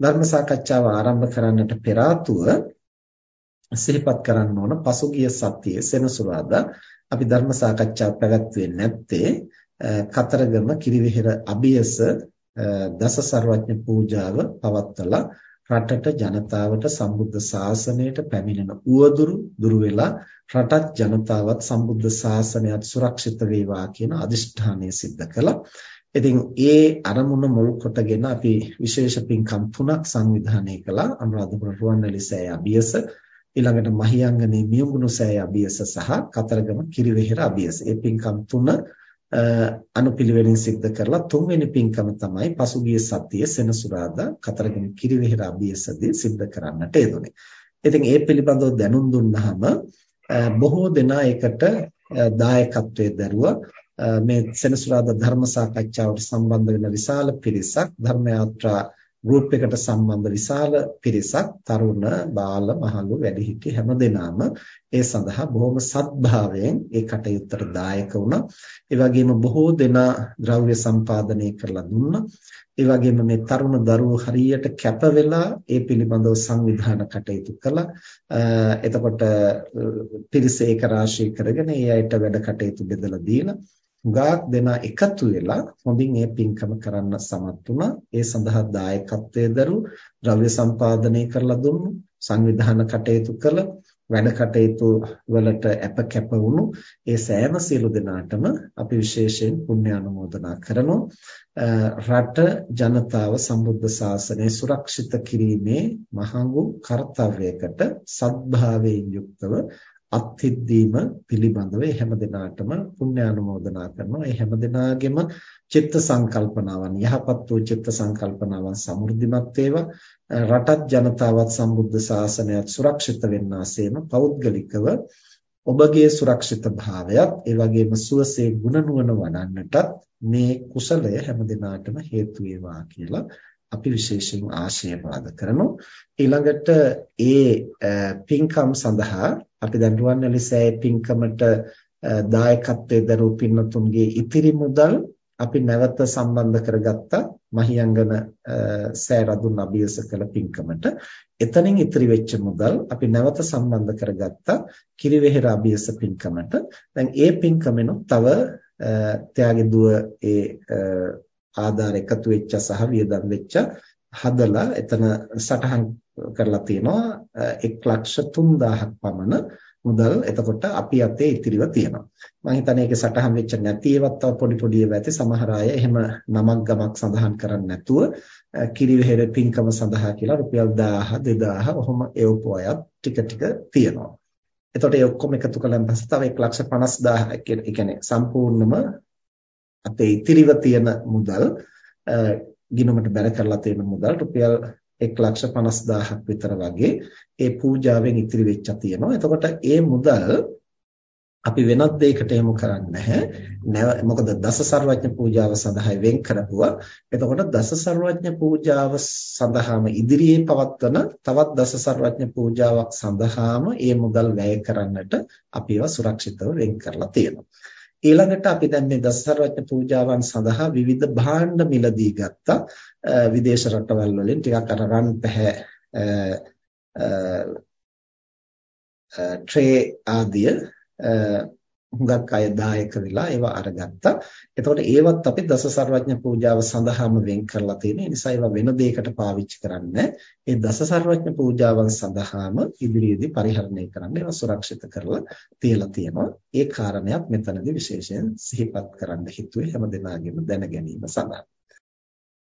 ධර්ම සාකච්ඡාව ආරම්භ කරන්නට පෙර සිහිපත් කරන්න ඕන පසුගිය සතියේ සෙනසුරාදා අපි ධර්ම සාකච්ඡාව පැවැත්වුවේ නැත්තේ කතරගම කිරිවෙහෙර අභියස දස සර්වඥ පූජාව පවත්වලා රටට ජනතාවට සම්බුද්ධ ශාසනයට පැමිණෙන උවදුරු දුරු වෙලා රටත් ජනතාවත් සම්බුද්ධ ශාසනයත් සුරක්ෂිත වේවා කියන අදිෂ්ඨානය සිද්ධ කළා. ඉතින් ඒ අරමුණ මුල් කොටගෙන අපි විශේෂ පින්කම් තුනක් සංවිධානය කළා. අනුරාධපුර රුවන්වැලි සෑය අභියස ඊළඟට මහියංගනේ මියුගුණ සෑය අභියස සහ කතරගම කිරිවෙහෙර අභියස. මේ පින්කම් තුන අනුපිළිවෙලින් සිද්ධ කරලා තුන්වෙනි පින්කම තමයි පසුගිය සතියේ සෙනසුරාදා කතරගම කිරිවෙහෙර අභියසදී සිද්ධ කරන්නට යෙදුනේ. ඉතින් ඒ පිළිබඳව දැනුම් දුන්නාම බොහෝ දෙනා ඒකට දායකත්වයේ දරුවා මේ සෙනසුරාදා ධර්ම සාකච්ඡාවට සම්බන්ධ වෙන විශාල පිරිසක් ධර්ම යාත්‍රා ගෲප් එකට සම්බන්ධ විශාල පිරිසක් තරුණ බාල මහලු වැඩිහිටි හැමදෙනාම ඒ සඳහා බොහොම සත්භාවයෙන් ඒ කටයුත්තට දායක වුණා. ඒ වගේම බොහෝ දෙනා ද්‍රව්‍ය සම්පාදනය කරලා දුන්නා. ඒ වගේම මේ තරුණ දරුවෝ හරියට කැප වෙලා ඒ පිළිබඳව සංවිධාන කටයුතු කළා. එතකොට පිරිස ඒක රාශී කරගෙන ඒ අයට වැඩ කටයුතු බෙදලා දීලා ගාක් දෙනා එකතු වෙලා හොඳින් මේ පින්කම කරන්න සමත් වුණා. ඒ සඳහා දායකත්වයේ දරු ද්‍රව්‍ය සම්පාදනය කරලා දුන්නු. සංවිධාන කටයුතු කළ වැඩ කටයුතු වලට අප කැප වුණු ඒ සෑම සියලු දෙනාටම අපි විශේෂයෙන් පුණ්‍ය අනුමෝදනා කරනවා රට ජනතාව සම්බුද්ධ ශාසනය සුරක්ෂිත කිරීමේ මහඟු කාර්යයකට සත්භාවයෙන් යුක්තව අත්හිද්දීම පිළිබඳව ඒ හැම දිනාටම පුණ්‍ය අනුමෝදනා කරනවා. ඒ හැම දිනාගෙම චිත්ත සංකල්පනාවන් යහපත් වූ චිත්ත සංකල්පනාවන් සමෘද්ධිමත් වේවා. රටත් ජනතාවත් සම්බුද්ධ ශාසනයත් සුරක්ෂිත වෙන්නාseම පෞද්ගලිකව ඔබගේ සුරක්ෂිත භාවයත් ඒ වගේම සුවසේ ගුණ නුවණ වඩන්නටත් මේ කුසලය හැම දිනාටම හේතු වේවා කියලා අපි විශේෂයෙන් ආශිර්වාද කරනවා. ඊළඟට ඒ පින්කම් සඳහා අපි දැන් රුවන්වැලි සෑයේ පින්කමට දායකත්වයේ දරූ පින්නතුන්ගේ ඉතිරි මුදල් අපි නැවත සම්බන්ධ කරගත්තා. මහියංගන සෑ රදුන් අභියස කළ පින්කමට. එතනින් ඉතිරි වෙච්ච මුදල් අපි නැවත සම්බන්ධ කරගත්තා. කිරිවෙහෙර අභියස පින්කමට. දැන් ඒ පින්කමෙනු තව ත්‍යාගේ දුව ඒ ආධාර එකතු වෙච්ච සහ වියදම් වෙච්ච හදලා එතන සටහන් කරලා තියෙනවා 1 ලක්ෂ 3000ක් පමණ මුදල් එතකොට අපි අතේ ඉතිරිව තියෙනවා. මම හිතන්නේ ඒකේ සටහන් වෙච්ච නැති ඒවත් තව පොඩි පොඩි ඒවා ඇති සමහර අය එහෙම නමක් ගමක් සඳහන් කරන්නේ නැතුව කිරිවෙහෙර පින්කම සඳහා කියලා රුපියල් 1000 2000 ඔහොම එවපු අයත් ටික ටික තියෙනවා. එතකොට ඒ ඔක්කොම එකතු කළාන් පස්සේ තව 150000 ඒ කියන්නේ සම්පූර්ණම අපේ ඉතිරිව තියෙන මුදල් ගිණුමට බැර කරලා තියෙන මුදල් රුපියල් 150000ක් විතර වගේ ඒ පූජාවෙන් ඉතිරි වෙච්ච තියෙනවා. එතකොට ඒ මුදල් අපි වෙනත් දෙයකට යොමු කරන්නේ නැහැ. මොකද දස සර්වඥ පූජාව සඳහා වෙන් කරපුවා. එතකොට දස සර්වඥ පූජාව සඳහාම ඉදිරියේ පවත්වන තවත් දස සර්වඥ පූජාවක් සඳහාම මේ මුදල් වැය කරන්නට අපි ඒවා සුරක්ෂිතව වෙන් කරලා තියෙනවා. ඊළඟට අපි දැන් මේ දසසර්වඥ පූජාවන් සඳහා විවිධ භාණ්ඩ මිලදී ගත්තා. විදේශ රටවල් වලින් ටිකක් අර රන් පැහැ ට්‍රේ ආදිය හුඟක් අය දායක වෙලා ඒවා අරගත්තා. එතකොට ඒවත් අපි දස සර්වඥ පූජාව සඳහාම වෙන් කරලා තියෙන නිසා ඒවා වෙන දෙයකට පාවිච්චි කරන්නේ ඒ දස සර්වඥ පූජාවන් සඳහාම ඉදිරියේදී පරිහරණය කරන්න ඒවා සුරක්ෂිත කරලා තියලා තියෙනවා. ඒ කාරණයක් මෙතනදී විශේෂයෙන් සිහිපත් කරන්න හිතුවේ හැම දිනාගෙම දැන ගැනීම සඳහා.